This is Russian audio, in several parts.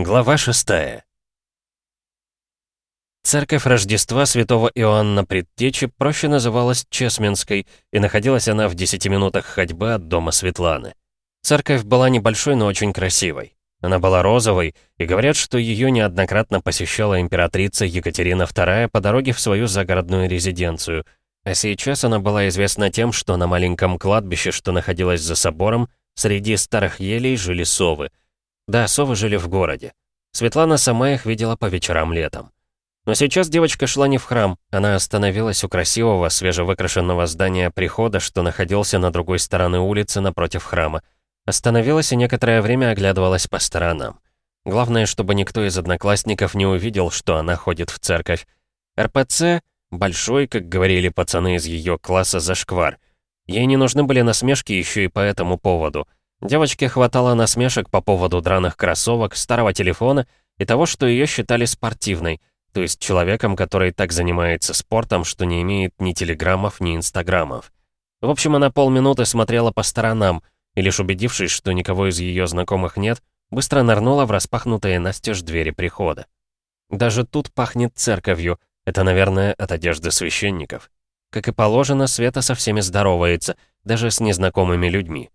Глава 6 Церковь Рождества Святого Иоанна Предтечи проще называлась Чесменской, и находилась она в 10 минутах ходьбы от дома Светланы. Церковь была небольшой, но очень красивой. Она была розовой, и говорят, что ее неоднократно посещала императрица Екатерина II по дороге в свою загородную резиденцию. А сейчас она была известна тем, что на маленьком кладбище, что находилось за собором, среди старых елей жили совы. Да, совы жили в городе. Светлана сама их видела по вечерам летом. Но сейчас девочка шла не в храм, она остановилась у красивого, свежевыкрашенного здания прихода, что находился на другой стороне улицы напротив храма. Остановилась и некоторое время оглядывалась по сторонам. Главное, чтобы никто из одноклассников не увидел, что она ходит в церковь. РПЦ — большой, как говорили пацаны из ее класса, зашквар. Ей не нужны были насмешки еще и по этому поводу. Девочке хватало насмешек по поводу драных кроссовок, старого телефона и того, что ее считали спортивной — то есть человеком, который так занимается спортом, что не имеет ни телеграммов, ни инстаграмов. В общем, она полминуты смотрела по сторонам, и лишь убедившись, что никого из ее знакомых нет, быстро нырнула в распахнутые настежь двери прихода. Даже тут пахнет церковью, это, наверное, от одежды священников. Как и положено, Света со всеми здоровается, даже с незнакомыми людьми.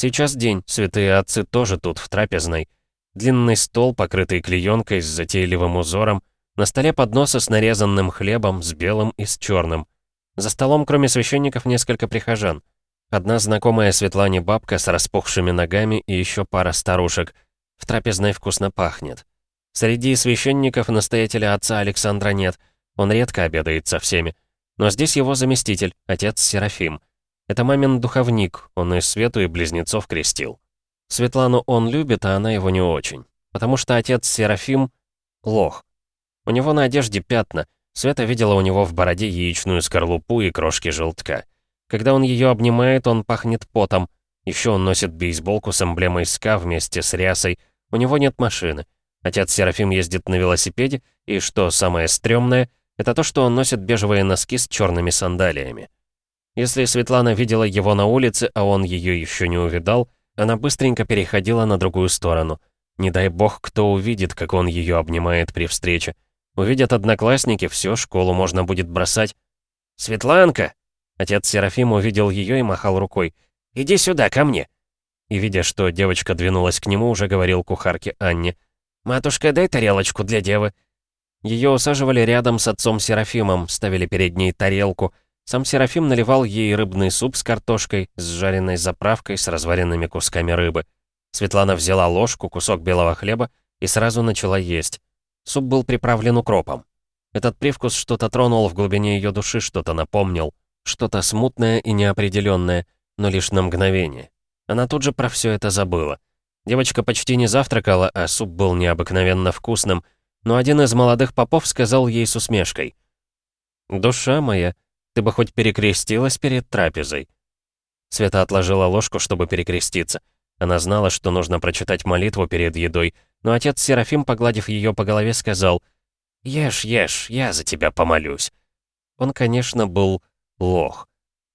Сейчас день, святые отцы тоже тут, в трапезной. Длинный стол, покрытый клеенкой с затейливым узором, на столе подносы с нарезанным хлебом, с белым и с черным. За столом, кроме священников, несколько прихожан. Одна знакомая Светлане бабка с распухшими ногами и еще пара старушек. В трапезной вкусно пахнет. Среди священников настоятеля отца Александра нет. Он редко обедает со всеми. Но здесь его заместитель, отец Серафим. Это мамин духовник, он и Свету, и близнецов крестил. Светлану он любит, а она его не очень. Потому что отец Серафим — лох. У него на одежде пятна. Света видела у него в бороде яичную скорлупу и крошки желтка. Когда он ее обнимает, он пахнет потом. Еще он носит бейсболку с эмблемой СКА вместе с рясой. У него нет машины. Отец Серафим ездит на велосипеде, и, что самое стрёмное, это то, что он носит бежевые носки с черными сандалиями. Если Светлана видела его на улице, а он ее еще не увидал, она быстренько переходила на другую сторону. Не дай бог, кто увидит, как он ее обнимает при встрече. Увидят одноклассники, все, школу можно будет бросать. «Светланка!» Отец Серафим увидел ее и махал рукой. «Иди сюда, ко мне!» И, видя, что девочка двинулась к нему, уже говорил кухарке Анне. «Матушка, дай тарелочку для девы». Ее усаживали рядом с отцом Серафимом, ставили перед ней тарелку. Сам Серафим наливал ей рыбный суп с картошкой, с жареной заправкой, с разваренными кусками рыбы. Светлана взяла ложку, кусок белого хлеба и сразу начала есть. Суп был приправлен укропом. Этот привкус что-то тронул в глубине ее души, что-то напомнил. Что-то смутное и неопределенное, но лишь на мгновение. Она тут же про все это забыла. Девочка почти не завтракала, а суп был необыкновенно вкусным, но один из молодых попов сказал ей с усмешкой. «Душа моя, ты бы хоть перекрестилась перед трапезой». Света отложила ложку, чтобы перекреститься. Она знала, что нужно прочитать молитву перед едой, но отец Серафим, погладив ее по голове, сказал, «Ешь, ешь, я за тебя помолюсь». Он, конечно, был лох.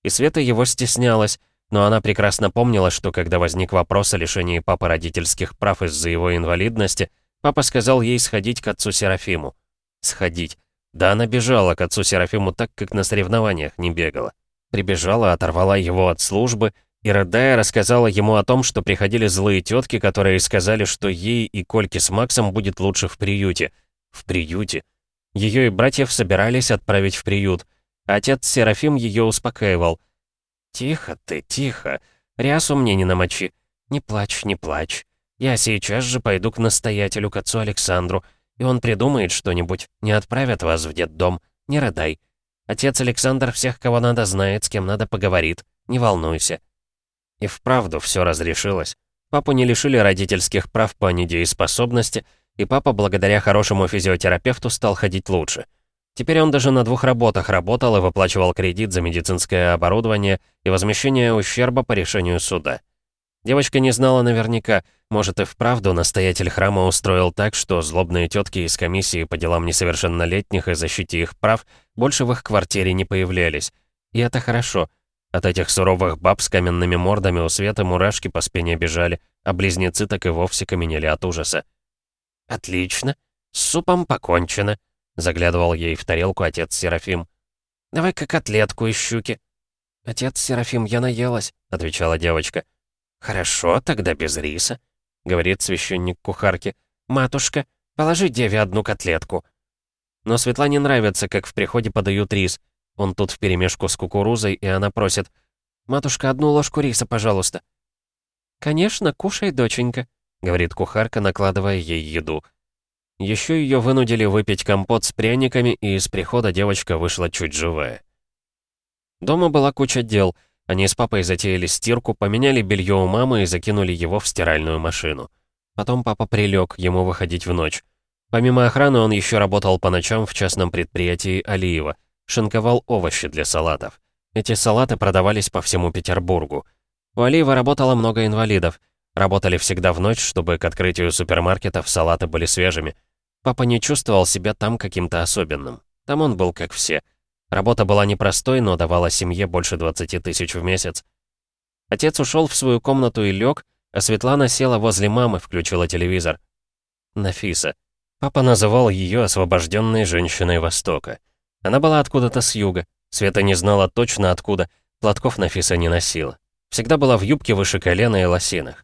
И Света его стеснялась, но она прекрасно помнила, что когда возник вопрос о лишении папы родительских прав из-за его инвалидности, папа сказал ей сходить к отцу Серафиму. Сходить. Да она бежала к отцу Серафиму так, как на соревнованиях не бегала. Прибежала, оторвала его от службы и, рыдая, рассказала ему о том, что приходили злые тетки, которые сказали, что ей и Кольке с Максом будет лучше в приюте. В приюте. Ее и братьев собирались отправить в приют. Отец Серафим ее успокаивал. «Тихо ты, тихо. Рясу мне не намочи. Не плачь, не плачь. Я сейчас же пойду к настоятелю, к отцу Александру, и он придумает что-нибудь. Не отправят вас в детдом. Не рыдай. Отец Александр всех, кого надо, знает, с кем надо, поговорит. Не волнуйся». И вправду все разрешилось. Папу не лишили родительских прав по недееспособности, и папа, благодаря хорошему физиотерапевту, стал ходить лучше. Теперь он даже на двух работах работал и выплачивал кредит за медицинское оборудование и возмещение ущерба по решению суда. Девочка не знала наверняка, может и вправду настоятель храма устроил так, что злобные тетки из комиссии по делам несовершеннолетних и защите их прав больше в их квартире не появлялись. И это хорошо — от этих суровых баб с каменными мордами у Света мурашки по спине бежали, а близнецы так и вовсе каменели от ужаса. «Отлично. С супом покончено», — заглядывал ей в тарелку отец Серафим. «Давай-ка котлетку из щуки». «Отец Серафим, я наелась», — отвечала девочка. «Хорошо, тогда без риса», — говорит священник кухарке. «Матушка, положи деве одну котлетку». Но Светлане нравится, как в приходе подают рис. Он тут вперемешку с кукурузой, и она просит. «Матушка, одну ложку риса, пожалуйста». «Конечно, кушай, доченька», — говорит кухарка, накладывая ей еду. Еще ее вынудили выпить компот с пряниками, и из прихода девочка вышла чуть живая. Дома была куча дел — они с папой затеяли стирку, поменяли белье у мамы и закинули его в стиральную машину. Потом папа прилег, ему выходить в ночь. Помимо охраны он еще работал по ночам в частном предприятии Алиева, шинковал овощи для салатов. Эти салаты продавались по всему Петербургу. У Алиева работало много инвалидов. Работали всегда в ночь, чтобы к открытию супермаркетов салаты были свежими. Папа не чувствовал себя там каким-то особенным. Там он был как все — Работа была непростой, но давала семье больше 20 тысяч в месяц. Отец ушел в свою комнату и лег, а Светлана села возле мамы, включила телевизор. Нафиса. Папа называл ее освобожденной женщиной Востока. Она была откуда-то с юга. Света не знала точно откуда, платков Нафиса не носила. Всегда была в юбке выше колена и лосинах.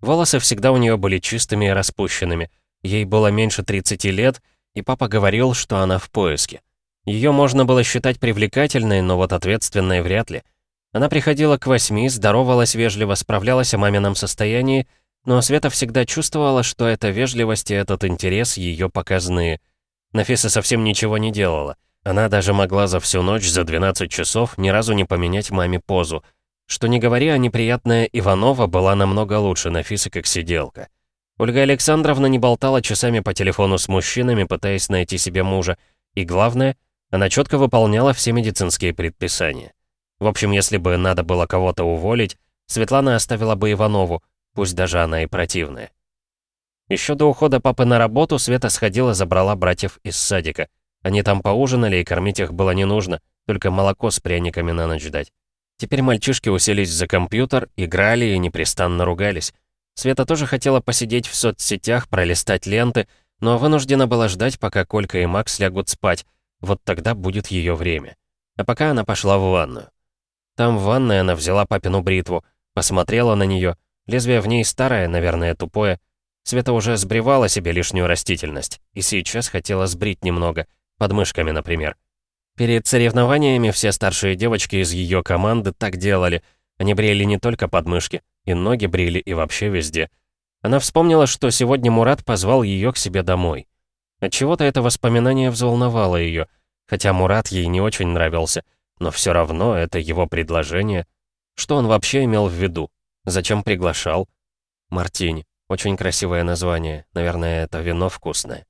Волосы всегда у нее были чистыми и распущенными. Ей было меньше 30 лет, и папа говорил, что она в поиске. Ее можно было считать привлекательной, но вот ответственной вряд ли. Она приходила к восьми, здоровалась вежливо, справлялась о мамином состоянии, но Света всегда чувствовала, что эта вежливость и этот интерес ее показные. Нафиса совсем ничего не делала. Она даже могла за всю ночь, за 12 часов, ни разу не поменять маме позу. Что не говоря, а неприятная Иванова была намного лучше Нафисы как сиделка. Ольга Александровна не болтала часами по телефону с мужчинами, пытаясь найти себе мужа. И главное — она четко выполняла все медицинские предписания. В общем, если бы надо было кого-то уволить, Светлана оставила бы Иванову, пусть даже она и противная. Еще до ухода папы на работу Света сходила, забрала братьев из садика. Они там поужинали, и кормить их было не нужно, только молоко с пряниками на ночь дать. Теперь мальчишки уселись за компьютер, играли и непрестанно ругались. Света тоже хотела посидеть в соцсетях, пролистать ленты, но вынуждена была ждать, пока Колька и Макс лягут спать, вот тогда будет ее время. А пока она пошла в ванную. Там в ванной она взяла папину бритву, посмотрела на нее. Лезвие в ней старое, наверное, тупое. Света уже сбривала себе лишнюю растительность. И сейчас хотела сбрить немного. Подмышками, например. Перед соревнованиями все старшие девочки из ее команды так делали. Они брили не только подмышки, и ноги брили, и вообще везде. Она вспомнила, что сегодня Мурат позвал ее к себе домой. Отчего-то это воспоминание взволновало ее, хотя Мурат ей не очень нравился, но все равно это его предложение. Что он вообще имел в виду? Зачем приглашал? Мартини. Очень красивое название. Наверное, это вино вкусное.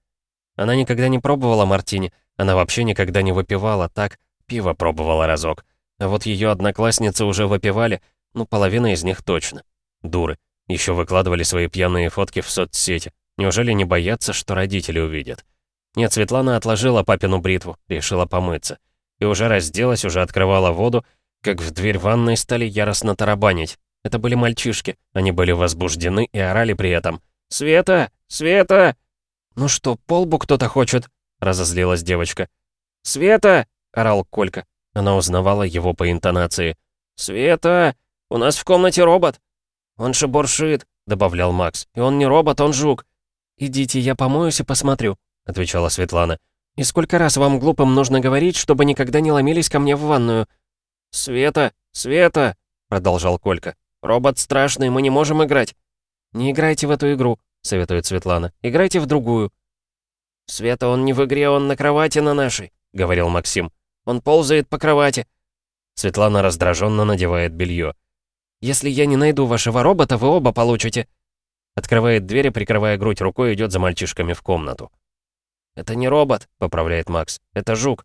Она никогда не пробовала мартини, она вообще никогда не выпивала так, пиво пробовала разок. А вот ее одноклассницы уже выпивали, ну, половина из них точно. Дуры. Еще выкладывали свои пьяные фотки в соцсети. Неужели не боятся, что родители увидят? Нет, Светлана отложила папину бритву, решила помыться. И уже разделась, уже открывала воду, как в дверь ванной стали яростно тарабанить. Это были мальчишки, они были возбуждены и орали при этом. «Света! Света!» «Ну что, полбу кто-то хочет?» — разозлилась девочка. «Света!» — орал Колька. Она узнавала его по интонации. «Света! У нас в комнате робот!» «Он шебуршит!» — добавлял Макс. «И он не робот, он жук!» «Идите, я помоюсь и посмотрю», — отвечала Светлана. «И сколько раз вам глупым нужно говорить, чтобы никогда не ломились ко мне в ванную?» «Света! Света!» — продолжал Колька. «Робот страшный, мы не можем играть». «Не играйте в эту игру», — советует Светлана. «Играйте в другую». «Света, он не в игре, он на кровати на нашей», — говорил Максим. «Он ползает по кровати». Светлана раздраженно надевает белье. «Если я не найду вашего робота, вы оба получите», Открывает дверь и, прикрывая грудь рукой, идет за мальчишками в комнату. «Это не робот», — поправляет Макс. «Это жук».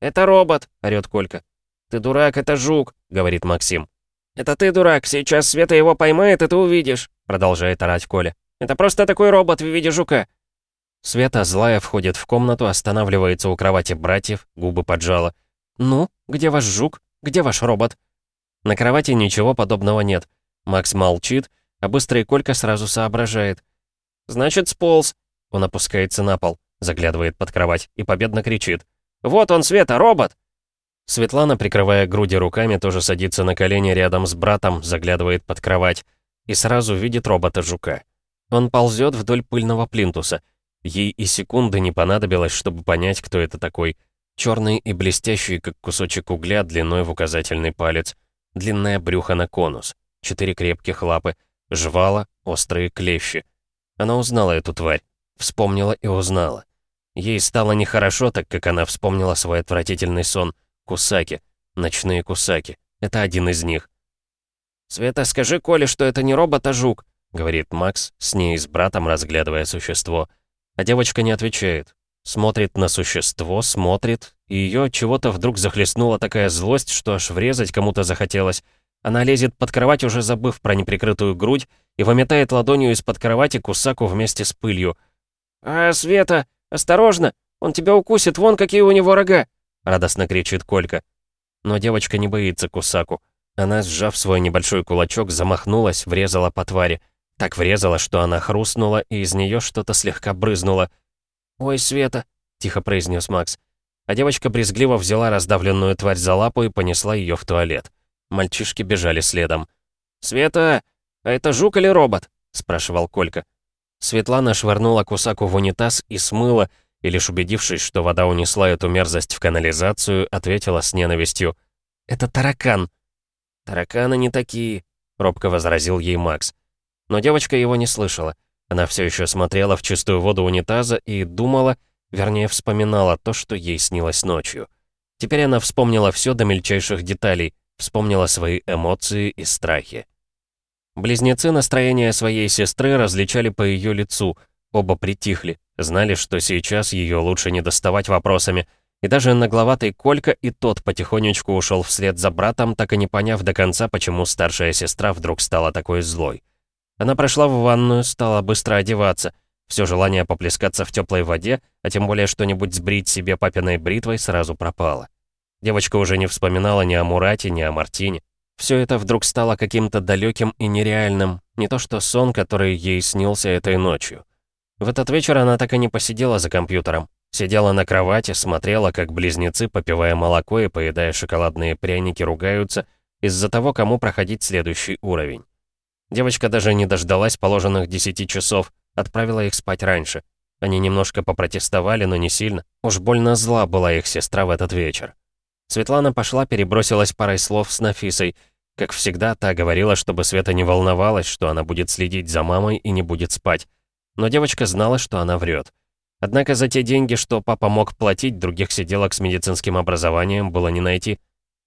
«Это робот», — орёт Колька. «Ты дурак, это жук», — говорит Максим. «Это ты дурак, сейчас Света его поймает, и ты увидишь», — продолжает орать Коля. «Это просто такой робот в виде жука». Света, злая, входит в комнату, останавливается у кровати братьев, губы поджала. «Ну, где ваш жук? Где ваш робот?» На кровати ничего подобного нет. Макс молчит, а быстрый Колька сразу соображает. «Значит, сполз. Он опускается на пол, заглядывает под кровать и победно кричит. «Вот он, Света, робот!» Светлана, прикрывая груди руками, тоже садится на колени рядом с братом, заглядывает под кровать и сразу видит робота-жука. Он ползет вдоль пыльного плинтуса. Ей и секунды не понадобилось, чтобы понять, кто это такой. Черный и блестящий, как кусочек угля, длиной в указательный палец. Длинное брюхо на конус. Четыре крепких лапы. Жвала, острые клещи. Она узнала эту тварь. Вспомнила и узнала. Ей стало нехорошо, так как она вспомнила свой отвратительный сон. Кусаки. Ночные кусаки. Это один из них. «Света, скажи Коле, что это не робот, а жук», — говорит Макс, с ней с братом разглядывая существо. А девочка не отвечает. Смотрит на существо, смотрит, и ее чего-то вдруг захлестнула такая злость, что аж врезать кому-то захотелось. Она лезет под кровать, уже забыв про неприкрытую грудь, и выметает ладонью из-под кровати кусаку вместе с пылью. «А, Света, осторожно! Он тебя укусит, вон какие у него рога!» — радостно кричит Колька. Но девочка не боится кусаку. Она, сжав свой небольшой кулачок, замахнулась, врезала по твари. Так врезала, что она хрустнула, и из нее что-то слегка брызнуло. «Ой, Света!» — тихо произнес Макс. А девочка брезгливо взяла раздавленную тварь за лапу и понесла ее в туалет. Мальчишки бежали следом. «Света, а это жук или робот?» — спрашивал Колька. Светлана швырнула кусаку в унитаз и смыла, и лишь убедившись, что вода унесла эту мерзость в канализацию, ответила с ненавистью. «Это таракан!» «Тараканы не такие», — робко возразил ей Макс. Но девочка его не слышала. Она все еще смотрела в чистую воду унитаза и думала, вернее, вспоминала то, что ей снилось ночью. Теперь она вспомнила все до мельчайших деталей, вспомнила свои эмоции и страхи. Близнецы настроение своей сестры различали по ее лицу, оба притихли, знали, что сейчас ее лучше не доставать вопросами, и даже нагловатый Колька и тот потихонечку ушел вслед за братом, так и не поняв до конца, почему старшая сестра вдруг стала такой злой. Она прошла в ванную, стала быстро одеваться. Все желание поплескаться в теплой воде, а тем более что-нибудь сбрить себе папиной бритвой, сразу пропало. Девочка уже не вспоминала ни о Мурате, ни о Мартине. Все это вдруг стало каким-то далеким и нереальным, не то что сон, который ей снился этой ночью. В этот вечер она так и не посидела за компьютером. Сидела на кровати, смотрела, как близнецы, попивая молоко и поедая шоколадные пряники, ругаются из-за того, кому проходить следующий уровень. Девочка даже не дождалась положенных 10 часов, отправила их спать раньше. Они немножко попротестовали, но не сильно. Уж больно зла была их сестра в этот вечер. Светлана пошла, перебросилась парой слов с Нафисой. Как всегда, та говорила, чтобы Света не волновалась, что она будет следить за мамой и не будет спать. Но девочка знала, что она врет. Однако за те деньги, что папа мог платить, других сиделок с медицинским образованием было не найти.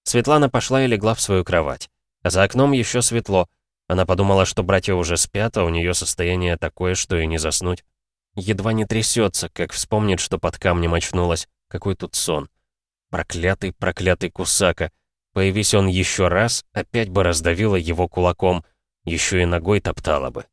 Светлана пошла и легла в свою кровать. А за окном еще светло, она подумала, что братья уже спят, а у нее состояние такое, что и не заснуть. Едва не трясется, как вспомнит, что под камнем очнулась. Какой тут сон. Проклятый, проклятый Кусака. Появись он еще раз, опять бы раздавила его кулаком. Еще и ногой топтала бы.